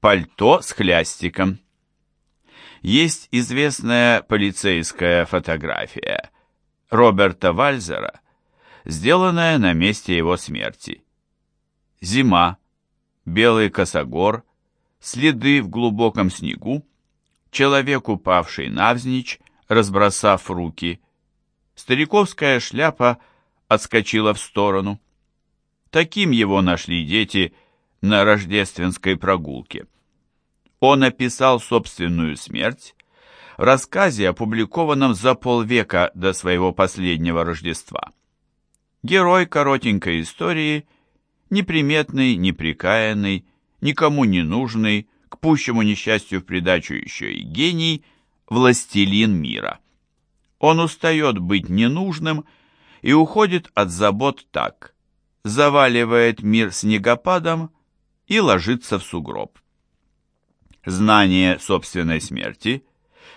Пальто с хлястиком. Есть известная полицейская фотография Роберта Вальзера, сделанная на месте его смерти. Зима, белый косогор, следы в глубоком снегу, человек, упавший навзничь, разбросав руки. Стариковская шляпа отскочила в сторону. Таким его нашли дети на рождественской прогулке. Он описал собственную смерть в рассказе, опубликованном за полвека до своего последнего Рождества. Герой коротенькой истории, неприметный, неприкаянный, никому не нужный, к пущему несчастью в придачу еще и гений, властелин мира. Он устает быть ненужным и уходит от забот так, заваливает мир снегопадом и ложится в сугроб. Знание собственной смерти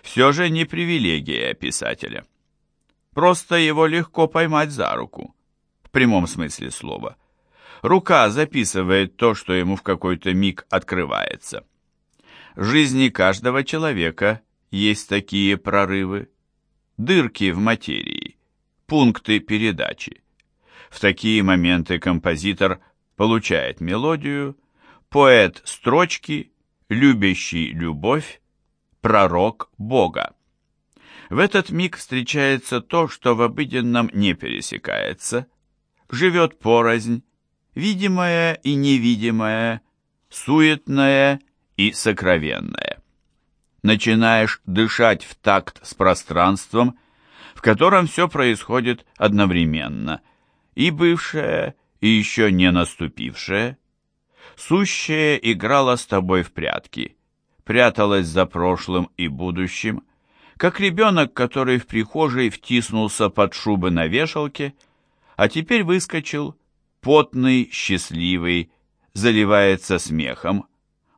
все же не привилегия писателя. Просто его легко поймать за руку, в прямом смысле слова. Рука записывает то, что ему в какой-то миг открывается. В жизни каждого человека есть такие прорывы, дырки в материи, пункты передачи. В такие моменты композитор получает мелодию, поэт строчки, любящий любовь, пророк Бога. В этот миг встречается то, что в обыденном не пересекается, живет порознь, видимое и невидимое, суетное и сокровенное. Начинаешь дышать в такт с пространством, в котором все происходит одновременно, и бывшее, и еще не наступившее, Сущее играла с тобой в прятки, пряталась за прошлым и будущим, как ребенок, который в прихожей втиснулся под шубы на вешалке, а теперь выскочил, потный, счастливый, заливается смехом,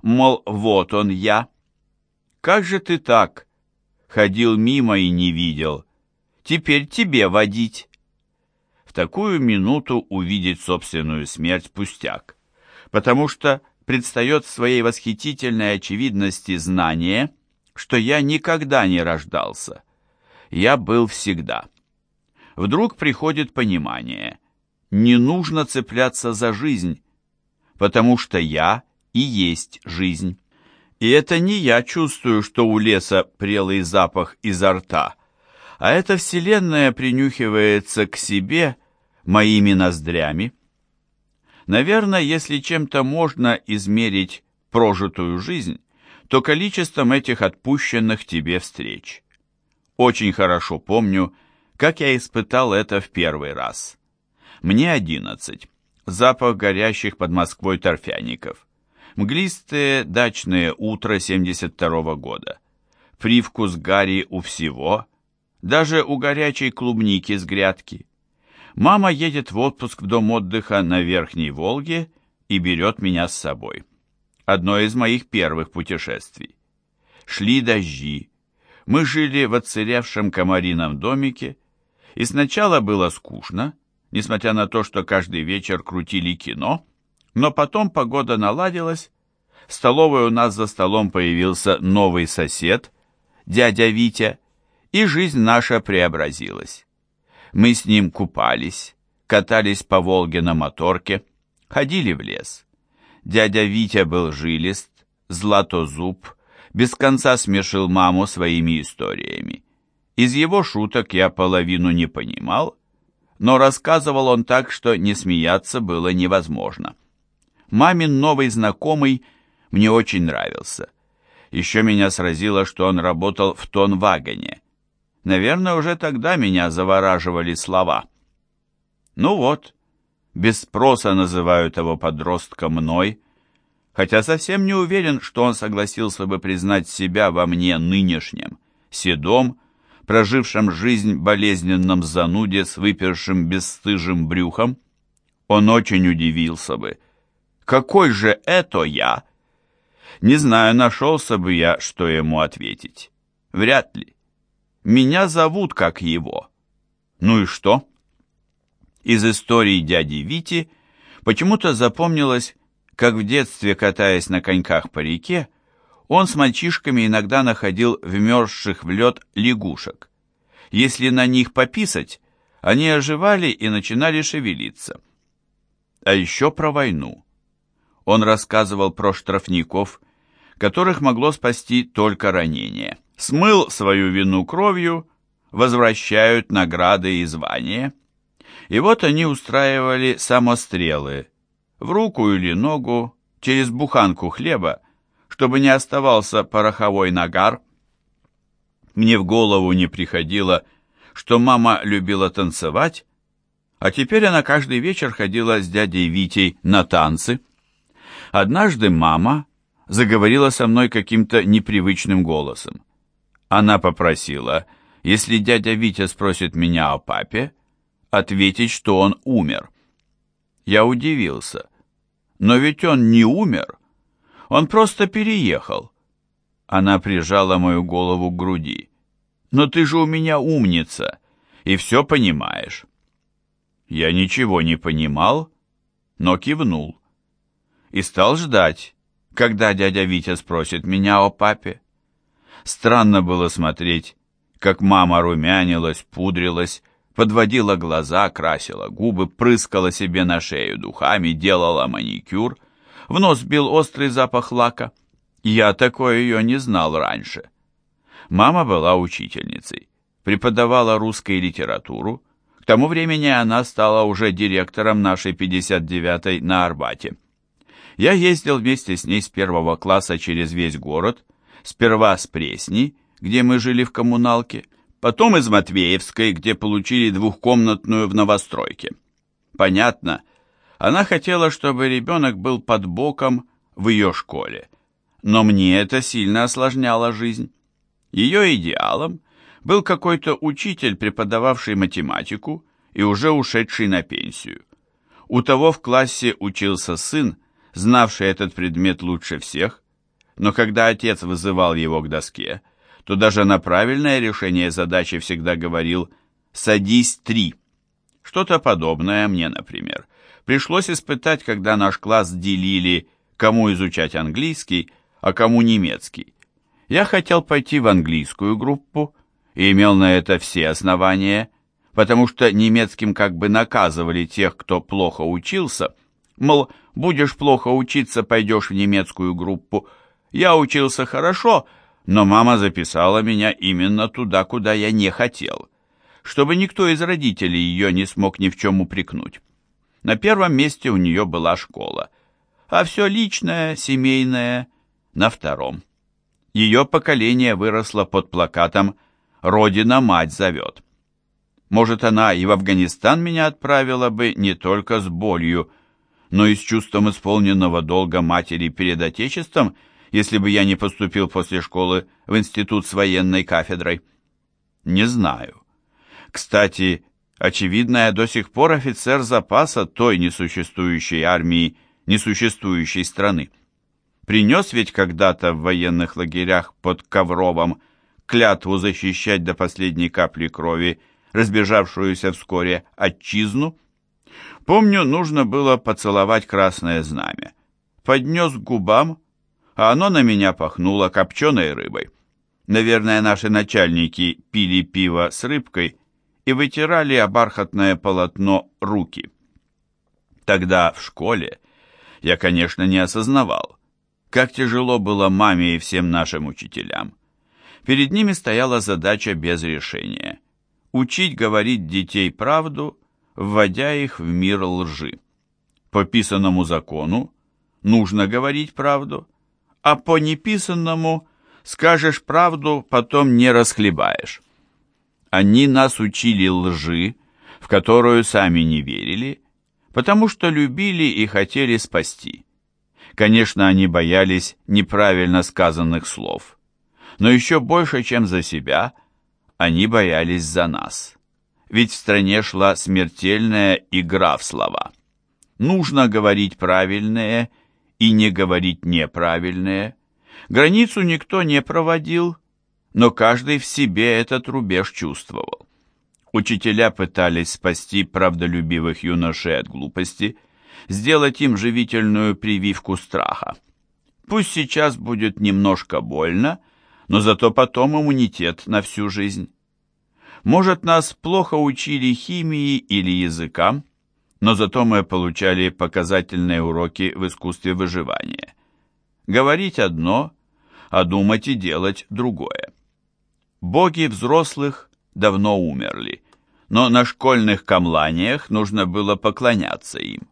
мол, вот он я. Как же ты так? Ходил мимо и не видел. Теперь тебе водить. В такую минуту увидеть собственную смерть пустяк потому что предстает в своей восхитительной очевидности знание, что я никогда не рождался. Я был всегда. Вдруг приходит понимание. Не нужно цепляться за жизнь, потому что я и есть жизнь. И это не я чувствую, что у леса прелый запах изо рта, а эта вселенная принюхивается к себе моими ноздрями. Наверное, если чем-то можно измерить прожитую жизнь, то количеством этих отпущенных тебе встреч. Очень хорошо помню, как я испытал это в первый раз. Мне одиннадцать. Запах горящих под Москвой торфяников. Мглистые дачные утра 72-го года. Привкус гари у всего, даже у горячей клубники с грядки. Мама едет в отпуск в дом отдыха на Верхней Волге и берет меня с собой. Одно из моих первых путешествий. Шли дожди. Мы жили в отсыревшем комарином домике, и сначала было скучно, несмотря на то, что каждый вечер крутили кино, но потом погода наладилась, в столовой у нас за столом появился новый сосед, дядя Витя, и жизнь наша преобразилась. Мы с ним купались, катались по Волге на моторке, ходили в лес. Дядя Витя был жилист, златозуб, без конца смешил маму своими историями. Из его шуток я половину не понимал, но рассказывал он так, что не смеяться было невозможно. Мамин новый знакомый мне очень нравился. Еще меня сразило, что он работал в тонвагоне. Наверное, уже тогда меня завораживали слова. Ну вот, без спроса называют его подростка мной, хотя совсем не уверен, что он согласился бы признать себя во мне нынешнем, седом, прожившем жизнь болезненном зануде с выпершим бесстыжим брюхом. Он очень удивился бы. Какой же это я? Не знаю, нашелся бы я, что ему ответить. Вряд ли. Меня зовут как его. Ну и что? Из истории дяди Вити почему-то запомнилось, как в детстве, катаясь на коньках по реке, он с мальчишками иногда находил вмерзших в лед лягушек. Если на них пописать, они оживали и начинали шевелиться. А еще про войну. Он рассказывал про штрафников, которых могло спасти только ранение. Смыл свою вину кровью, возвращают награды и звания. И вот они устраивали самострелы в руку или ногу через буханку хлеба, чтобы не оставался пороховой нагар. Мне в голову не приходило, что мама любила танцевать, а теперь она каждый вечер ходила с дядей Витей на танцы. Однажды мама заговорила со мной каким-то непривычным голосом. Она попросила, если дядя Витя спросит меня о папе, ответить, что он умер. Я удивился. Но ведь он не умер. Он просто переехал. Она прижала мою голову к груди. «Но ты же у меня умница и все понимаешь». Я ничего не понимал, но кивнул. И стал ждать, когда дядя Витя спросит меня о папе. Странно было смотреть, как мама румянилась, пудрилась, подводила глаза, красила губы, прыскала себе на шею духами, делала маникюр. В нос бил острый запах лака. Я такое ее не знал раньше. Мама была учительницей, преподавала русскую литературу. К тому времени она стала уже директором нашей 59-й на Арбате. Я ездил вместе с ней с первого класса через весь город, сперва с Пресни, где мы жили в коммуналке, потом из Матвеевской, где получили двухкомнатную в новостройке. Понятно, она хотела, чтобы ребенок был под боком в ее школе, но мне это сильно осложняло жизнь. Ее идеалом был какой-то учитель, преподававший математику и уже ушедший на пенсию. У того в классе учился сын, знавший этот предмет лучше всех, но когда отец вызывал его к доске, то даже на правильное решение задачи всегда говорил «садись три». Что-то подобное мне, например, пришлось испытать, когда наш класс делили, кому изучать английский, а кому немецкий. Я хотел пойти в английскую группу и имел на это все основания, потому что немецким как бы наказывали тех, кто плохо учился, мол, будешь плохо учиться, пойдешь в немецкую группу. Я учился хорошо, но мама записала меня именно туда, куда я не хотел, чтобы никто из родителей ее не смог ни в чем упрекнуть. На первом месте у нее была школа, а все личное, семейное на втором. Ее поколение выросло под плакатом «Родина-мать зовет». Может, она и в Афганистан меня отправила бы не только с болью, но и с чувством исполненного долга матери перед Отечеством – если бы я не поступил после школы в институт с военной кафедрой? Не знаю. Кстати, очевидно, я до сих пор офицер запаса той несуществующей армии, несуществующей страны. Принес ведь когда-то в военных лагерях под Ковровом клятву защищать до последней капли крови разбежавшуюся вскоре отчизну. Помню, нужно было поцеловать красное знамя. Поднес губам, а оно на меня пахнуло копченой рыбой. Наверное, наши начальники пили пиво с рыбкой и вытирали о бархатное полотно руки. Тогда в школе я, конечно, не осознавал, как тяжело было маме и всем нашим учителям. Перед ними стояла задача без решения – учить говорить детей правду, вводя их в мир лжи. По писанному закону нужно говорить правду – а по неписанному скажешь правду, потом не расхлебаешь. Они нас учили лжи, в которую сами не верили, потому что любили и хотели спасти. Конечно, они боялись неправильно сказанных слов, но еще больше, чем за себя, они боялись за нас. Ведь в стране шла смертельная игра в слова. Нужно говорить правильные и не говорить неправильное. Границу никто не проводил, но каждый в себе этот рубеж чувствовал. Учителя пытались спасти правдолюбивых юношей от глупости, сделать им живительную прививку страха. Пусть сейчас будет немножко больно, но зато потом иммунитет на всю жизнь. Может, нас плохо учили химии или языкам, но зато мы получали показательные уроки в искусстве выживания. Говорить одно, а думать и делать другое. Боги взрослых давно умерли, но на школьных камланиях нужно было поклоняться им.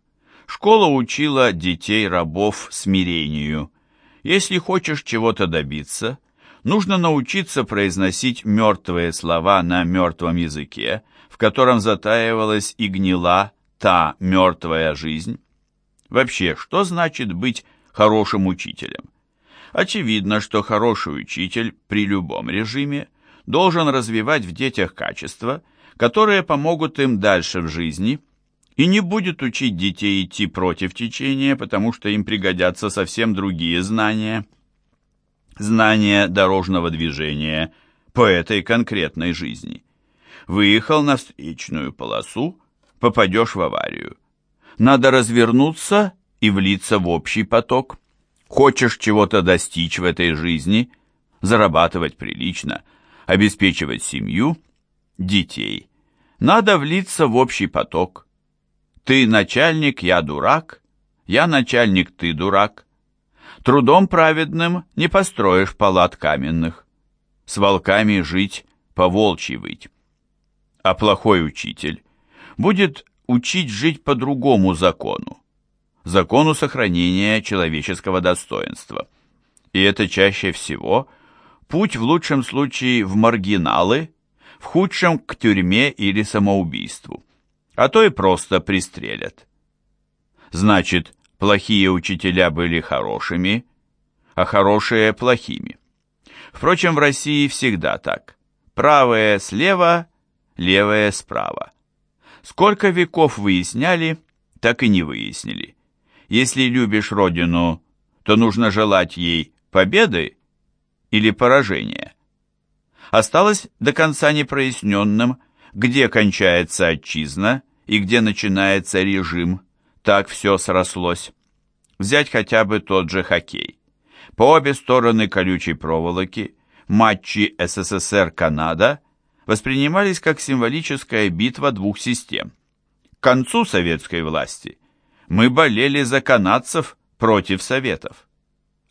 Школа учила детей-рабов смирению. Если хочешь чего-то добиться, нужно научиться произносить мертвые слова на мертвом языке, в котором затаивалась и гнила та мертвая жизнь. Вообще, что значит быть хорошим учителем? Очевидно, что хороший учитель при любом режиме должен развивать в детях качества, которые помогут им дальше в жизни – и не будет учить детей идти против течения, потому что им пригодятся совсем другие знания. Знания дорожного движения по этой конкретной жизни. Выехал на встречную полосу, попадешь в аварию. Надо развернуться и влиться в общий поток. Хочешь чего-то достичь в этой жизни, зарабатывать прилично, обеспечивать семью, детей. Надо влиться в общий поток ты начальник, я дурак, я начальник, ты дурак. Трудом праведным не построишь палат каменных. С волками жить, по волчьи выть. А плохой учитель будет учить жить по другому закону, закону сохранения человеческого достоинства. И это чаще всего путь в лучшем случае в маргиналы, в худшем к тюрьме или самоубийству а то и просто пристрелят. Значит, плохие учителя были хорошими, а хорошие – плохими. Впрочем, в России всегда так. Правые слева, левые справа. Сколько веков выясняли, так и не выяснили. Если любишь родину, то нужно желать ей победы или поражения. Осталось до конца непроясненным – где кончается отчизна и где начинается режим, так все срослось. Взять хотя бы тот же хоккей. По обе стороны колючей проволоки матчи СССР-Канада воспринимались как символическая битва двух систем. К концу советской власти мы болели за канадцев против Советов.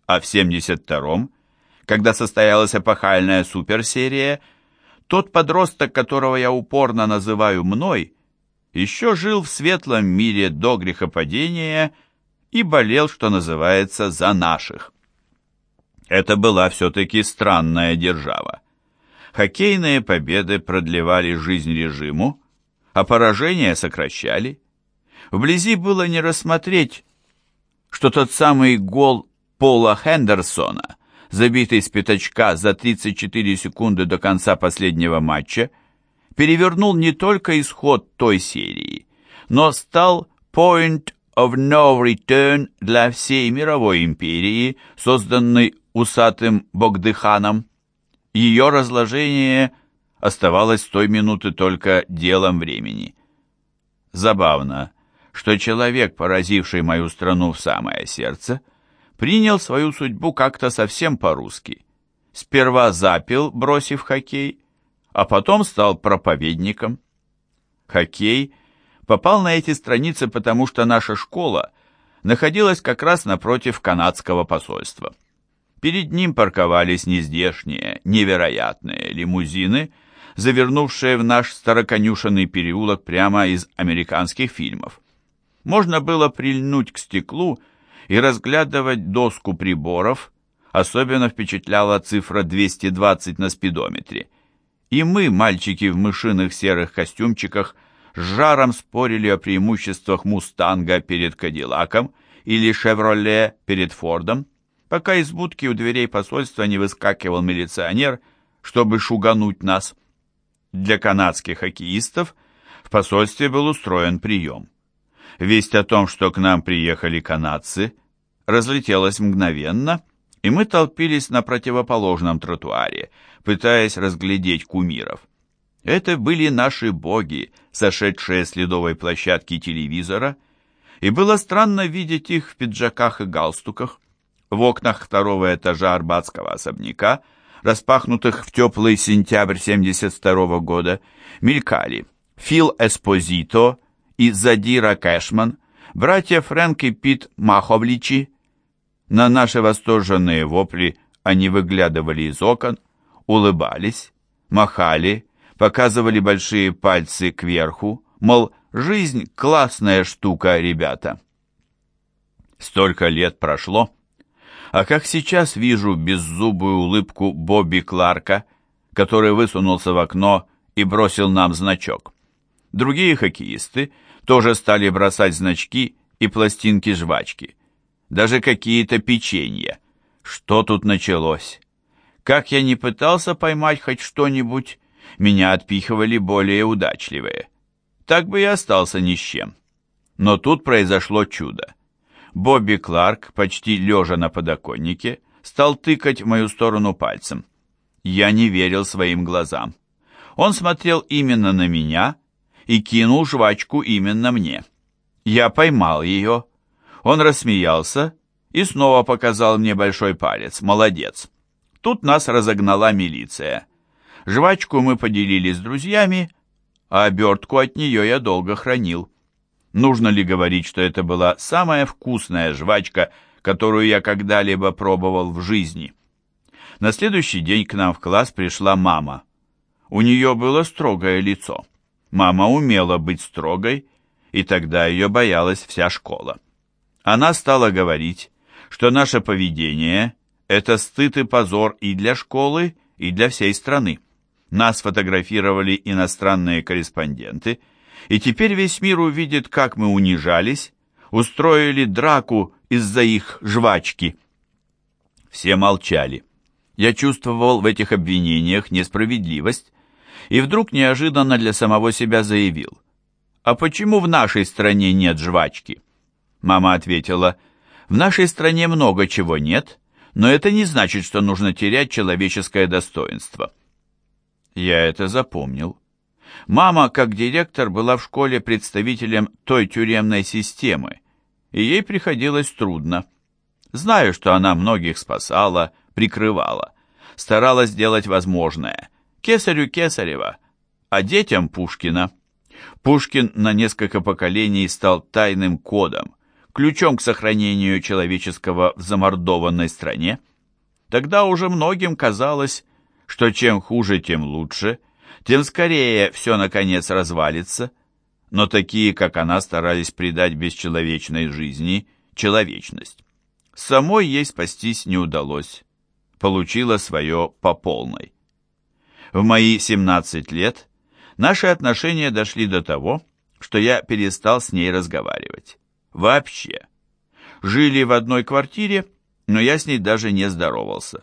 А в 72-м, когда состоялась эпохальная суперсерия – тот подросток, которого я упорно называю мной, еще жил в светлом мире до грехопадения и болел, что называется, за наших. Это была все-таки странная держава. Хоккейные победы продлевали жизнь режиму, а поражения сокращали. Вблизи было не рассмотреть, что тот самый гол Пола Хендерсона забитый с пятачка за 34 секунды до конца последнего матча, перевернул не только исход той серии, но стал point of no return для всей мировой империи, созданной усатым Богдыханом. Ее разложение оставалось с той минуты только делом времени. Забавно, что человек, поразивший мою страну в самое сердце, принял свою судьбу как-то совсем по-русски. Сперва запил, бросив хоккей, а потом стал проповедником. Хоккей попал на эти страницы, потому что наша школа находилась как раз напротив канадского посольства. Перед ним парковались нездешние, невероятные лимузины, завернувшие в наш староконюшенный переулок прямо из американских фильмов. Можно было прильнуть к стеклу и разглядывать доску приборов, особенно впечатляла цифра 220 на спидометре. И мы, мальчики в мышиных серых костюмчиках, с жаром спорили о преимуществах «Мустанга» перед «Кадиллаком» или «Шевроле» перед «Фордом», пока из будки у дверей посольства не выскакивал милиционер, чтобы шугануть нас. Для канадских хоккеистов в посольстве был устроен прием. Весть о том, что к нам приехали канадцы, разлетелась мгновенно, и мы толпились на противоположном тротуаре, пытаясь разглядеть кумиров. Это были наши боги, сошедшие с ледовой площадки телевизора, И было странно видеть их в пиджаках и галстуках. В окнах второго этажа арбатского особняка, распахнутых в теплый сентябрь 72 года, мелькали Фил Эспозито и Задира Кэшман, братья Фрэнк и Пит Маховличи. На наши восторженные вопли они выглядывали из окон, улыбались, махали, показывали большие пальцы кверху, мол, жизнь классная штука, ребята. Столько лет прошло, а как сейчас вижу беззубую улыбку Бобби Кларка, который высунулся в окно и бросил нам значок. Другие хоккеисты тоже стали бросать значки и пластинки жвачки. Даже какие-то печенья. Что тут началось? Как я не пытался поймать хоть что-нибудь, меня отпихивали более удачливые. Так бы и остался ни с чем. Но тут произошло чудо. Бобби Кларк, почти лежа на подоконнике, стал тыкать в мою сторону пальцем. Я не верил своим глазам. Он смотрел именно на меня и кинул жвачку именно мне. Я поймал ее. Он рассмеялся и снова показал мне большой палец. Молодец. Тут нас разогнала милиция. Жвачку мы поделили с друзьями, а обертку от нее я долго хранил. Нужно ли говорить, что это была самая вкусная жвачка, которую я когда-либо пробовал в жизни? На следующий день к нам в класс пришла мама. У нее было строгое лицо. Мама умела быть строгой, и тогда ее боялась вся школа. Она стала говорить, что наше поведение – это стыд и позор и для школы, и для всей страны. Нас фотографировали иностранные корреспонденты, и теперь весь мир увидит, как мы унижались, устроили драку из-за их жвачки. Все молчали. Я чувствовал в этих обвинениях несправедливость, и вдруг неожиданно для самого себя заявил. «А почему в нашей стране нет жвачки?» Мама ответила, «В нашей стране много чего нет, но это не значит, что нужно терять человеческое достоинство». Я это запомнил. Мама, как директор, была в школе представителем той тюремной системы, и ей приходилось трудно. Знаю, что она многих спасала, прикрывала, старалась сделать возможное. Кесарю Кесарева, а детям Пушкина. Пушкин на несколько поколений стал тайным кодом, ключом к сохранению человеческого в замордованной стране. Тогда уже многим казалось, что чем хуже, тем лучше, тем скорее все, наконец, развалится, но такие, как она, старались придать бесчеловечной жизни человечность. Самой ей спастись не удалось, получила свое по полной. В мои 17 лет наши отношения дошли до того, что я перестал с ней разговаривать. Вообще. Жили в одной квартире, но я с ней даже не здоровался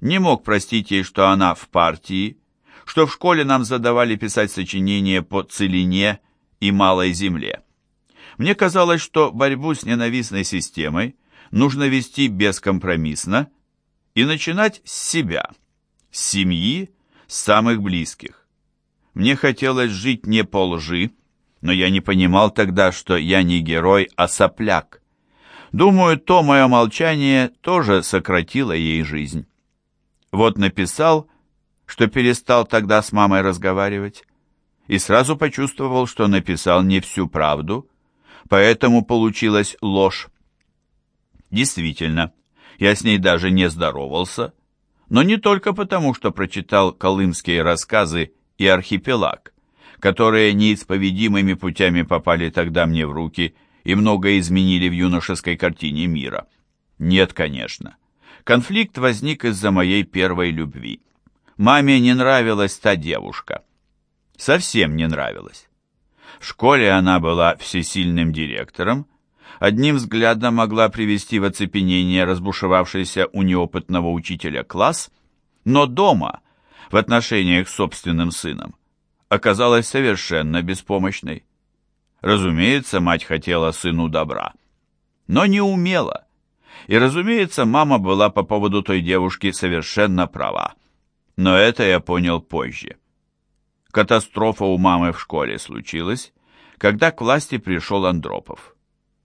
не мог простить ей, что она в партии, что в школе нам задавали писать сочинения по целине и малой земле. Мне казалось, что борьбу с ненавистной системой нужно вести бескомпромиссно и начинать с себя, с семьи, с самых близких. Мне хотелось жить не по лжи, но я не понимал тогда, что я не герой, а сопляк. Думаю, то мое молчание тоже сократило ей жизнь. Вот написал, что перестал тогда с мамой разговаривать, и сразу почувствовал, что написал не всю правду, поэтому получилась ложь. Действительно, я с ней даже не здоровался, но не только потому, что прочитал колымские рассказы и архипелаг, которые неисповедимыми путями попали тогда мне в руки и многое изменили в юношеской картине мира. Нет, конечно. Конфликт возник из-за моей первой любви. Маме не нравилась та девушка. Совсем не нравилась. В школе она была всесильным директором, одним взглядом могла привести в оцепенение разбушевавшийся у неопытного учителя класс, но дома, в отношениях с собственным сыном, оказалась совершенно беспомощной. Разумеется, мать хотела сыну добра, но не умела. И, разумеется, мама была по поводу той девушки совершенно права. Но это я понял позже. Катастрофа у мамы в школе случилась, когда к власти пришел Андропов.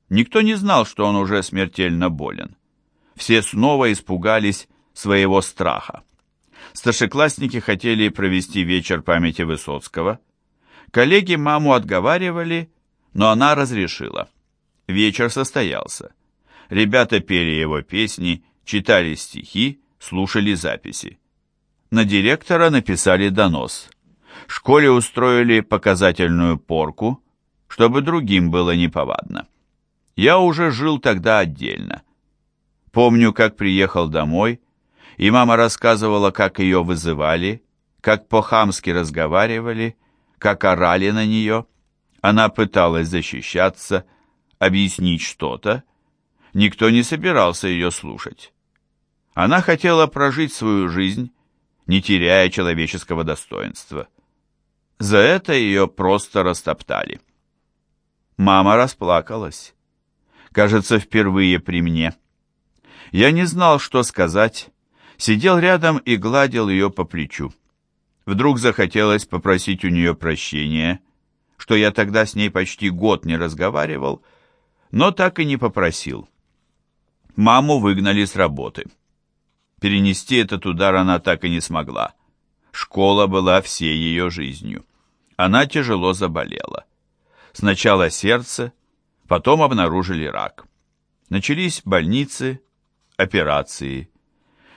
Никто не знал, что он уже смертельно болен. Все снова испугались своего страха. Старшеклассники хотели провести вечер памяти Высоцкого. Коллеги маму отговаривали, но она разрешила. Вечер состоялся. Ребята пели его песни, читали стихи, слушали записи. На директора написали донос. Школе устроили показательную порку, чтобы другим было неповадно. Я уже жил тогда отдельно. Помню, как приехал домой, и мама рассказывала, как ее вызывали, как по-хамски разговаривали, как орали на нее. Она пыталась защищаться, объяснить что-то. Никто не собирался ее слушать. Она хотела прожить свою жизнь, не теряя человеческого достоинства. За это ее просто растоптали. Мама расплакалась. Кажется, впервые при мне. Я не знал, что сказать, сидел рядом и гладил ее по плечу. Вдруг захотелось попросить у нее прощения, что я тогда с ней почти год не разговаривал, но так и не попросил. Маму выгнали с работы. Перенести этот удар она так и не смогла. Школа была всей ее жизнью. Она тяжело заболела. Сначала сердце, потом обнаружили рак. Начались больницы, операции.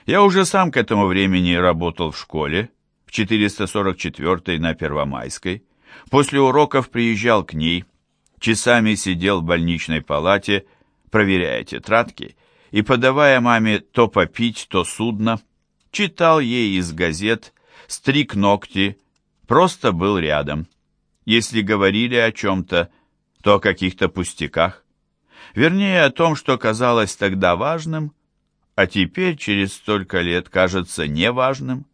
Я уже сам к этому времени работал в школе, в 444 на Первомайской. После уроков приезжал к ней, часами сидел в больничной палате, проверяя тетрадки и подавая маме то попить, то судно, читал ей из газет, стриг ногти, просто был рядом. Если говорили о чем-то, то о каких-то пустяках. Вернее, о том, что казалось тогда важным, а теперь, через столько лет, кажется неважным.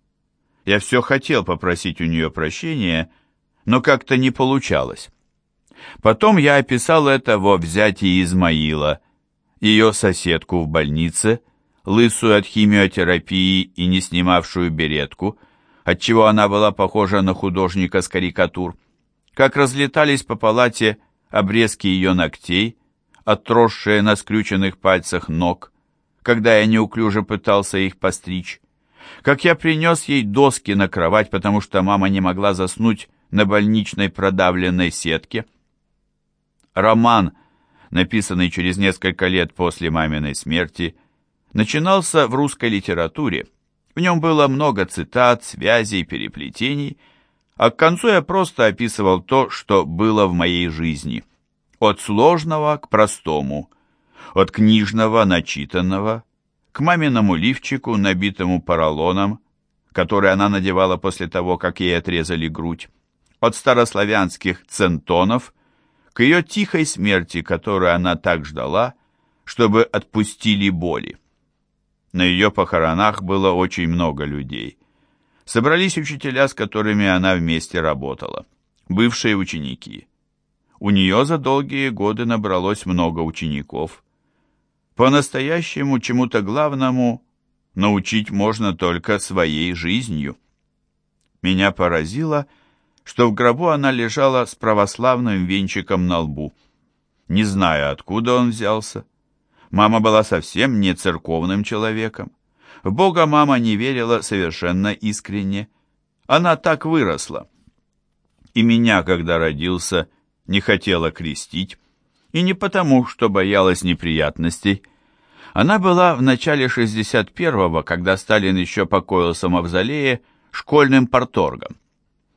Я все хотел попросить у нее прощения, но как-то не получалось. Потом я описал это во взятии Измаила, ее соседку в больнице, лысую от химиотерапии и не снимавшую беретку, отчего она была похожа на художника с карикатур, как разлетались по палате обрезки ее ногтей, отросшие на скрюченных пальцах ног, когда я неуклюже пытался их постричь, как я принес ей доски на кровать, потому что мама не могла заснуть на больничной продавленной сетке. Роман, написанный через несколько лет после маминой смерти, начинался в русской литературе. В нем было много цитат, связей, переплетений, а к концу я просто описывал то, что было в моей жизни. От сложного к простому – от книжного, начитанного, к маминому лифчику, набитому поролоном, который она надевала после того, как ей отрезали грудь, от старославянских центонов к ее тихой смерти, которую она так ждала, чтобы отпустили боли. На ее похоронах было очень много людей. Собрались учителя, с которыми она вместе работала, бывшие ученики. У нее за долгие годы набралось много учеников – по-настоящему чему-то главному научить можно только своей жизнью. Меня поразило, что в гробу она лежала с православным венчиком на лбу. Не знаю, откуда он взялся. Мама была совсем не церковным человеком. В Бога мама не верила совершенно искренне. Она так выросла. И меня, когда родился, не хотела крестить. И не потому, что боялась неприятностей, она была в начале 61-го, когда Сталин еще покоился в мавзолее, школьным порторгом.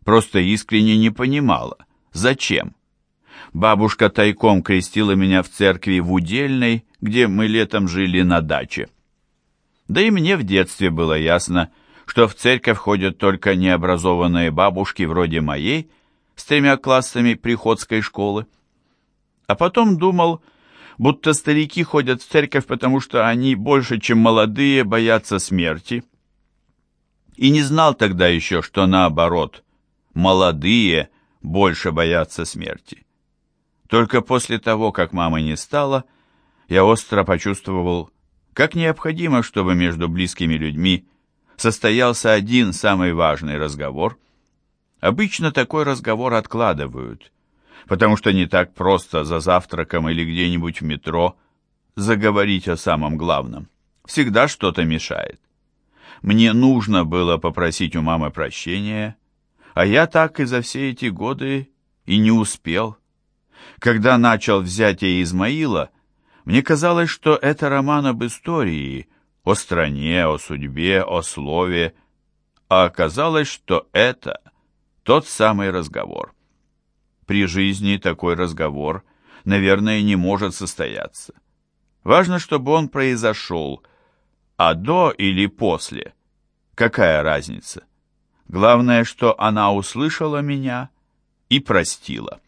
Просто искренне не понимала, зачем. Бабушка тайком крестила меня в церкви в Удельной, где мы летом жили на даче. Да и мне в детстве было ясно, что в церковь ходят только необразованные бабушки вроде моей, с тремя классами приходской школы. А потом думал, будто старики ходят в церковь, потому что они больше, чем молодые, боятся смерти. И не знал тогда еще, что наоборот, молодые больше боятся смерти. Только после того, как мамы не стало, я остро почувствовал, как необходимо, чтобы между близкими людьми состоялся один самый важный разговор. Обычно такой разговор откладывают, потому что не так просто за завтраком или где-нибудь в метро заговорить о самом главном. Всегда что-то мешает. Мне нужно было попросить у мамы прощения, а я так и за все эти годы и не успел. Когда начал взятие Измаила, мне казалось, что это роман об истории, о стране, о судьбе, о слове, а оказалось, что это тот самый разговор. При жизни такой разговор, наверное, не может состояться. Важно, чтобы он произошел, а до или после, какая разница? Главное, что она услышала меня и простила.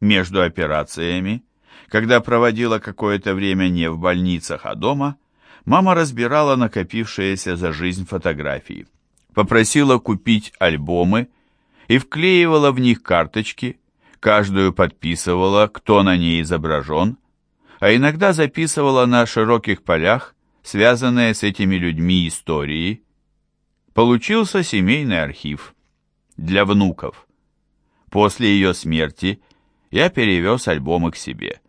Между операциями когда проводила какое-то время не в больницах, а дома, мама разбирала накопившиеся за жизнь фотографии. Попросила купить альбомы и вклеивала в них карточки, каждую подписывала, кто на ней изображен, а иногда записывала на широких полях, связанные с этими людьми истории. Получился семейный архив для внуков. После ее смерти я перевез альбомы к себе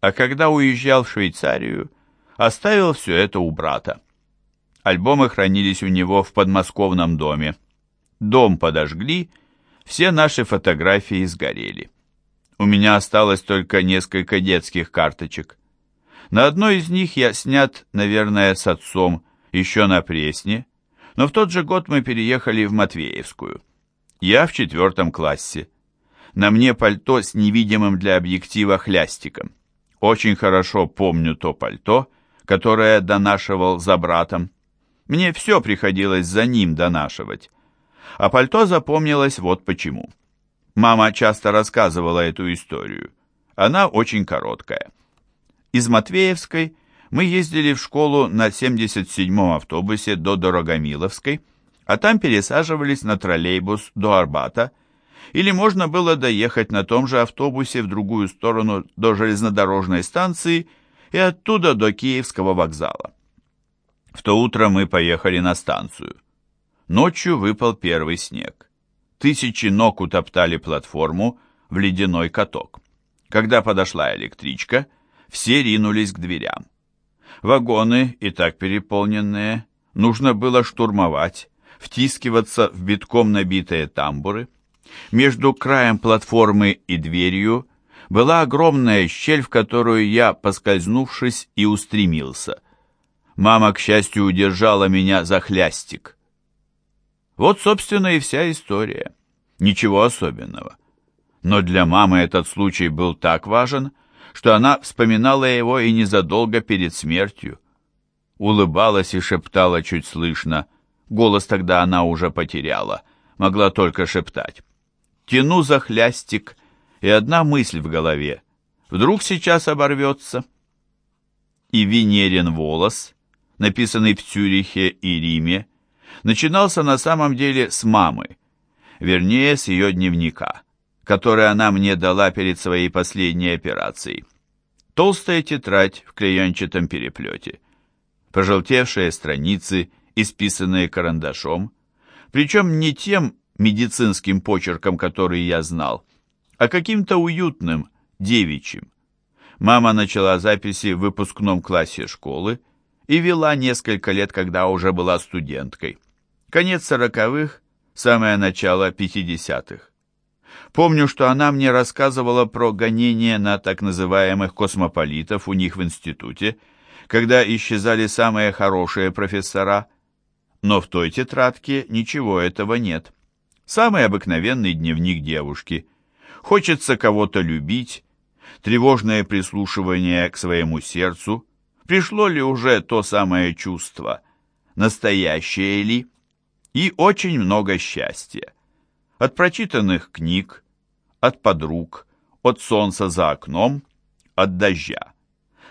а когда уезжал в Швейцарию, оставил все это у брата. Альбомы хранились у него в подмосковном доме. Дом подожгли, все наши фотографии сгорели. У меня осталось только несколько детских карточек. На одной из них я снят, наверное, с отцом, еще на Пресне, но в тот же год мы переехали в Матвеевскую. Я в четвертом классе. На мне пальто с невидимым для объектива хлястиком. Очень хорошо помню то пальто, которое донашивал за братом. Мне все приходилось за ним донашивать. А пальто запомнилось вот почему. Мама часто рассказывала эту историю. Она очень короткая. Из Матвеевской мы ездили в школу на 77-м автобусе до Дорогомиловской, а там пересаживались на троллейбус до Арбата – или можно было доехать на том же автобусе в другую сторону до железнодорожной станции и оттуда до Киевского вокзала. В то утро мы поехали на станцию. Ночью выпал первый снег. Тысячи ног утоптали платформу в ледяной каток. Когда подошла электричка, все ринулись к дверям. Вагоны, и так переполненные, нужно было штурмовать, втискиваться в битком набитые тамбуры – между краем платформы и дверью была огромная щель, в которую я, поскользнувшись, и устремился. Мама, к счастью, удержала меня за хлястик. Вот, собственно, и вся история. Ничего особенного. Но для мамы этот случай был так важен, что она вспоминала его и незадолго перед смертью. Улыбалась и шептала чуть слышно. Голос тогда она уже потеряла, могла только шептать. Тяну за хлястик, и одна мысль в голове. Вдруг сейчас оборвется? И Венерин волос, написанный в Цюрихе и Риме, начинался на самом деле с мамы, вернее, с ее дневника, который она мне дала перед своей последней операцией. Толстая тетрадь в клеенчатом переплете, пожелтевшие страницы, исписанные карандашом, причем не тем, медицинским почерком, который я знал, а каким-то уютным, девичьим. Мама начала записи в выпускном классе школы и вела несколько лет, когда уже была студенткой. Конец сороковых, самое начало пятидесятых. Помню, что она мне рассказывала про гонения на так называемых космополитов у них в институте, когда исчезали самые хорошие профессора, но в той тетрадке ничего этого нет. Самый обыкновенный дневник девушки. Хочется кого-то любить, тревожное прислушивание к своему сердцу. Пришло ли уже то самое чувство? Настоящее ли? И очень много счастья. От прочитанных книг, от подруг, от солнца за окном, от дождя.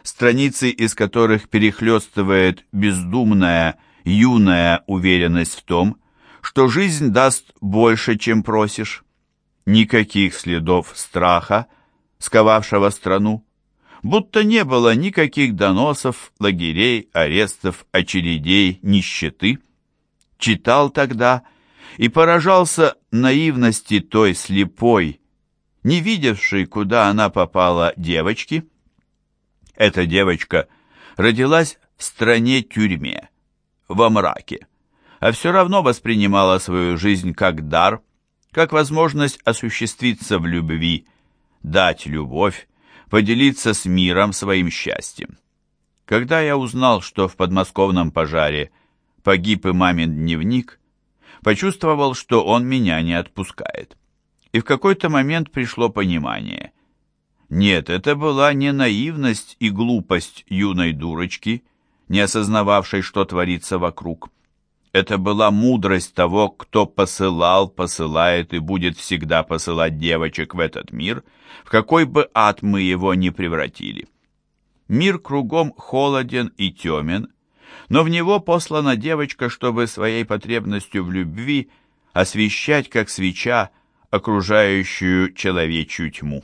Страницы, из которых перехлестывает бездумная, юная уверенность в том, что жизнь даст больше, чем просишь. Никаких следов страха, сковавшего страну, будто не было никаких доносов, лагерей, арестов, очередей, нищеты. Читал тогда и поражался наивности той слепой, не видевшей, куда она попала, девочки. Эта девочка родилась в стране-тюрьме, во мраке, а все равно воспринимала свою жизнь как дар, как возможность осуществиться в любви, дать любовь, поделиться с миром своим счастьем. Когда я узнал, что в подмосковном пожаре погиб и мамин дневник, почувствовал, что он меня не отпускает. И в какой-то момент пришло понимание. Нет, это была не наивность и глупость юной дурочки, не осознававшей, что творится вокруг. Это была мудрость того, кто посылал, посылает и будет всегда посылать девочек в этот мир, в какой бы ад мы его ни превратили. Мир кругом холоден и темен, но в него послана девочка, чтобы своей потребностью в любви освещать, как свеча, окружающую человечью тьму.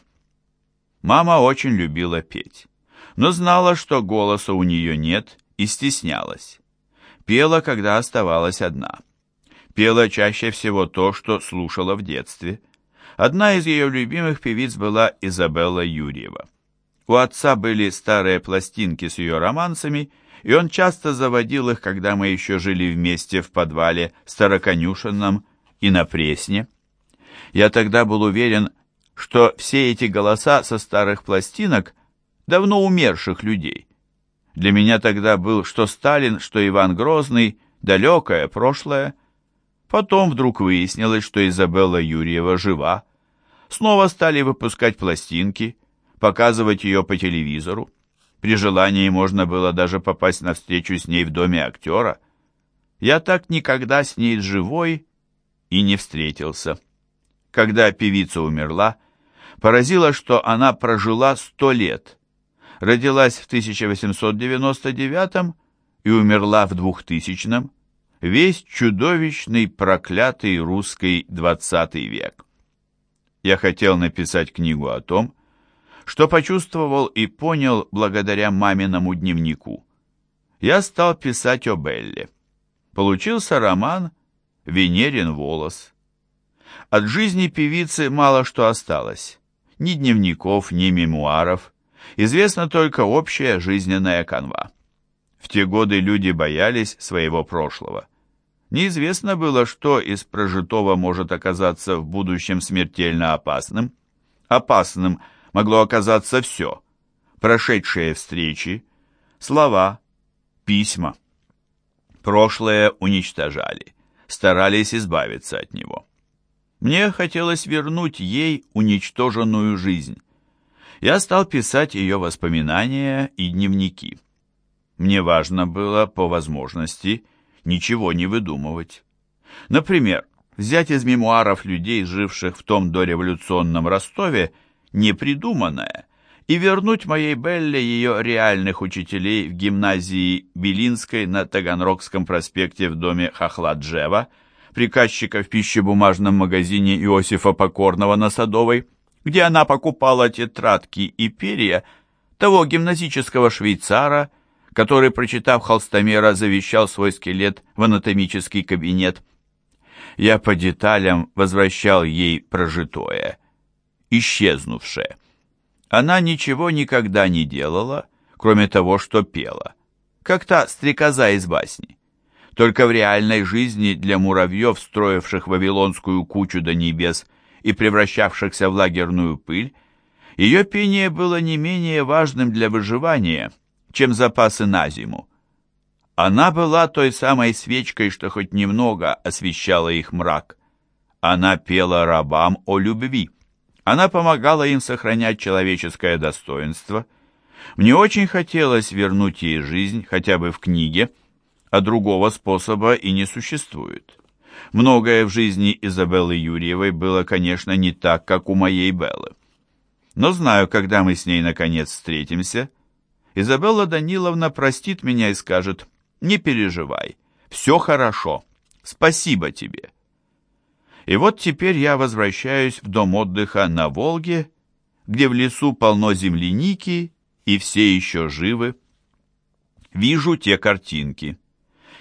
Мама очень любила петь, но знала, что голоса у нее нет, и стеснялась. Пела, когда оставалась одна. Пела чаще всего то, что слушала в детстве. Одна из ее любимых певиц была Изабелла Юрьева. У отца были старые пластинки с ее романсами, и он часто заводил их, когда мы еще жили вместе в подвале Староконюшенном и на Пресне. Я тогда был уверен, что все эти голоса со старых пластинок давно умерших людей. Для меня тогда был что Сталин, что Иван Грозный, далекое прошлое. Потом вдруг выяснилось, что Изабелла Юрьева жива. Снова стали выпускать пластинки, показывать ее по телевизору. При желании можно было даже попасть на встречу с ней в доме актера. Я так никогда с ней живой и не встретился. Когда певица умерла, поразило, что она прожила сто лет. Родилась в 1899 и умерла в 2000 весь чудовищный проклятый русский двадцатый век. Я хотел написать книгу о том, что почувствовал и понял благодаря маминому дневнику. Я стал писать о Белле. Получился роман «Венерин волос». От жизни певицы мало что осталось. Ни дневников, ни мемуаров. Известна только общая жизненная канва. В те годы люди боялись своего прошлого. Неизвестно было, что из прожитого может оказаться в будущем смертельно опасным. Опасным – могло оказаться все. Прошедшие встречи, слова, письма. Прошлое уничтожали, старались избавиться от него. Мне хотелось вернуть ей уничтоженную жизнь. Я стал писать ее воспоминания и дневники. Мне важно было, по возможности, ничего не выдумывать. Например, взять из мемуаров людей, живших в том дореволюционном Ростове, непридуманное, и вернуть моей Белле ее реальных учителей в гимназии Белинской на Таганрогском проспекте в доме Хохладжева, приказчика в пищебумажном магазине Иосифа Покорного на Садовой, где она покупала тетрадки и перья того гимназического швейцара, который, прочитав холстомера, завещал свой скелет в анатомический кабинет. Я по деталям возвращал ей прожитое – исчезнувшее. Она ничего никогда не делала, кроме того, что пела, как та стрекоза из басни. Только в реальной жизни для муравьев, строивших вавилонскую кучу до небес и превращавшихся в лагерную пыль, ее пение было не менее важным для выживания, чем запасы на зиму. Она была той самой свечкой, что хоть немного освещала их мрак. Она пела рабам о любви. Она помогала им сохранять человеческое достоинство. Мне очень хотелось вернуть ей жизнь, хотя бы в книге, а другого способа и не существует. Многое в жизни Изабеллы Юрьевой было, конечно, не так, как у моей Беллы. Но знаю, когда мы с ней наконец встретимся, Изабелла Даниловна простит меня и скажет, «Не переживай, все хорошо, спасибо тебе». И вот теперь я возвращаюсь в дом отдыха на Волге, где в лесу полно земляники и все еще живы. Вижу те картинки.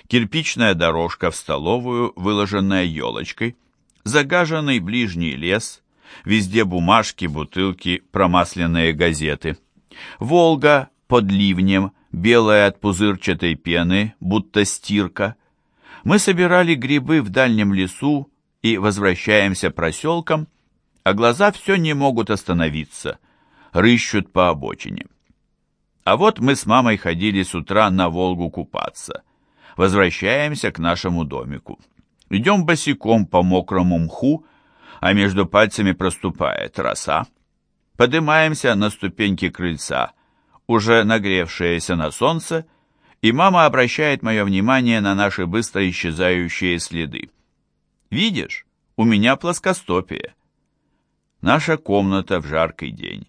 Кирпичная дорожка в столовую, выложенная елочкой, загаженный ближний лес, Везде бумажки, бутылки, промасленные газеты. Волга под ливнем, белая от пузырчатой пены, будто стирка. Мы собирали грибы в дальнем лесу и возвращаемся проселком, а глаза все не могут остановиться, рыщут по обочине. А вот мы с мамой ходили с утра на Волгу купаться. Возвращаемся к нашему домику. Идем босиком по мокрому мху, а между пальцами проступает роса. Поднимаемся на ступеньки крыльца, уже нагревшиеся на солнце, и мама обращает мое внимание на наши быстро исчезающие следы. «Видишь, у меня плоскостопие». Наша комната в жаркий день.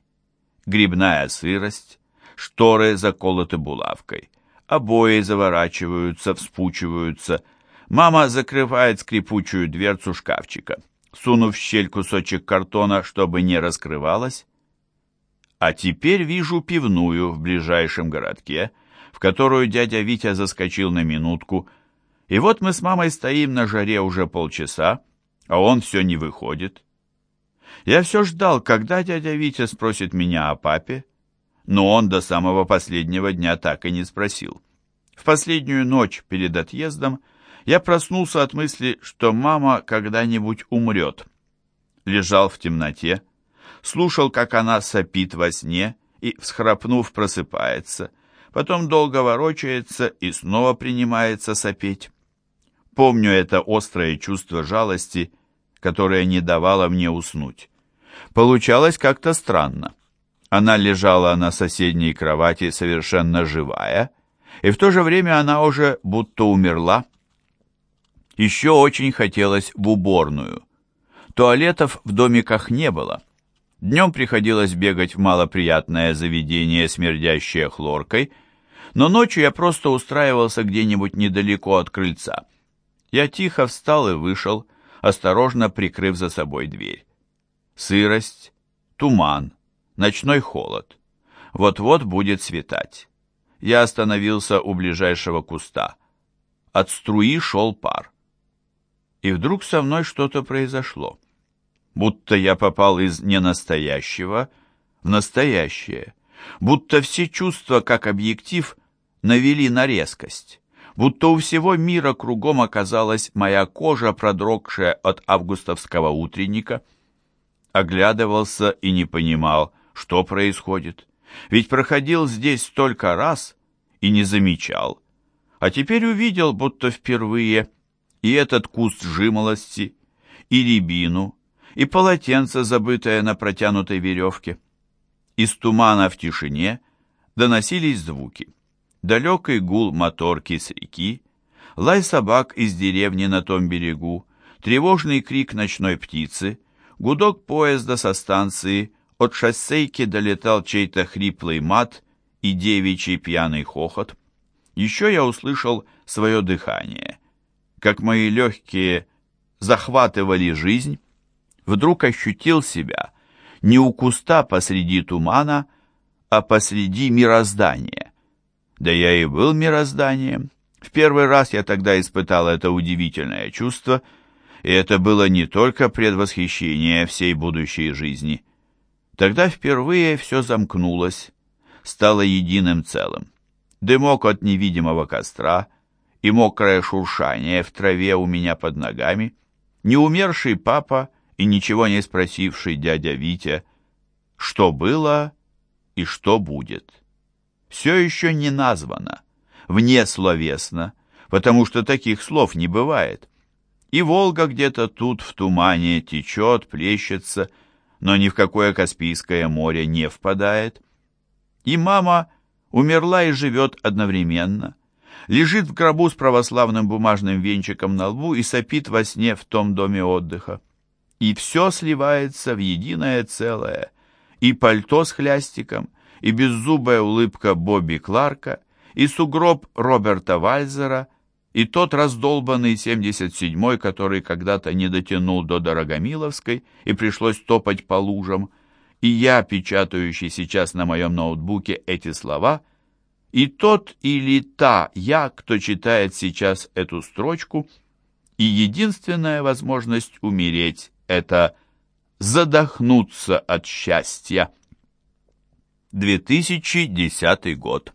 Грибная сырость, шторы заколоты булавкой, обои заворачиваются, вспучиваются. Мама закрывает скрипучую дверцу шкафчика, сунув в щель кусочек картона, чтобы не раскрывалась. А теперь вижу пивную в ближайшем городке, в которую дядя Витя заскочил на минутку, и вот мы с мамой стоим на жаре уже полчаса, а он все не выходит. Я все ждал, когда дядя Витя спросит меня о папе, но он до самого последнего дня так и не спросил. В последнюю ночь перед отъездом я проснулся от мысли, что мама когда-нибудь умрет. Лежал в темноте, слушал, как она сопит во сне и, всхрапнув, просыпается, потом долго ворочается и снова принимается сопеть. Помню это острое чувство жалости, которое не давало мне уснуть. Получалось как-то странно. Она лежала на соседней кровати совершенно живая, и в то же время она уже будто умерла. Еще очень хотелось в уборную. Туалетов в домиках не было. Днем приходилось бегать в малоприятное заведение, смердящее хлоркой, но ночью я просто устраивался где-нибудь недалеко от крыльца. Я тихо встал и вышел, осторожно прикрыв за собой дверь. Сырость, туман, Ночной холод. Вот-вот будет светать. Я остановился у ближайшего куста. От струи шел пар. И вдруг со мной что-то произошло. Будто я попал из ненастоящего в настоящее. Будто все чувства, как объектив, навели на резкость. Будто у всего мира кругом оказалась моя кожа, продрогшая от августовского утренника. Оглядывался и не понимал, что происходит. Ведь проходил здесь столько раз и не замечал. А теперь увидел, будто впервые, и этот куст жимолости, и рябину, и полотенце, забытое на протянутой веревке. Из тумана в тишине доносились звуки. Далекий гул моторки с реки, лай собак из деревни на том берегу, тревожный крик ночной птицы, гудок поезда со станции — от шоссейки долетал чей-то хриплый мат и девичий пьяный хохот. Еще я услышал свое дыхание. Как мои легкие захватывали жизнь, вдруг ощутил себя не у куста посреди тумана, а посреди мироздания. Да я и был мирозданием. В первый раз я тогда испытал это удивительное чувство, и это было не только предвосхищение всей будущей жизни — Тогда впервые все замкнулось, стало единым целым. Дымок от невидимого костра и мокрое шуршание в траве у меня под ногами, неумерший папа и ничего не спросивший дядя Витя, что было и что будет. Все еще не названо, вне словесно, потому что таких слов не бывает. И Волга где-то тут в тумане течет, плещется, но ни в какое Каспийское море не впадает. И мама умерла и живет одновременно. Лежит в гробу с православным бумажным венчиком на лбу и сопит во сне в том доме отдыха. И все сливается в единое целое. И пальто с хлястиком, и беззубая улыбка Бобби Кларка, и сугроб Роберта Вальзера, и тот раздолбанный 77-й, который когда-то не дотянул до Дорогомиловской и пришлось топать по лужам, и я, печатающий сейчас на моем ноутбуке эти слова, и тот или та я, кто читает сейчас эту строчку, и единственная возможность умереть — это задохнуться от счастья. 2010 год.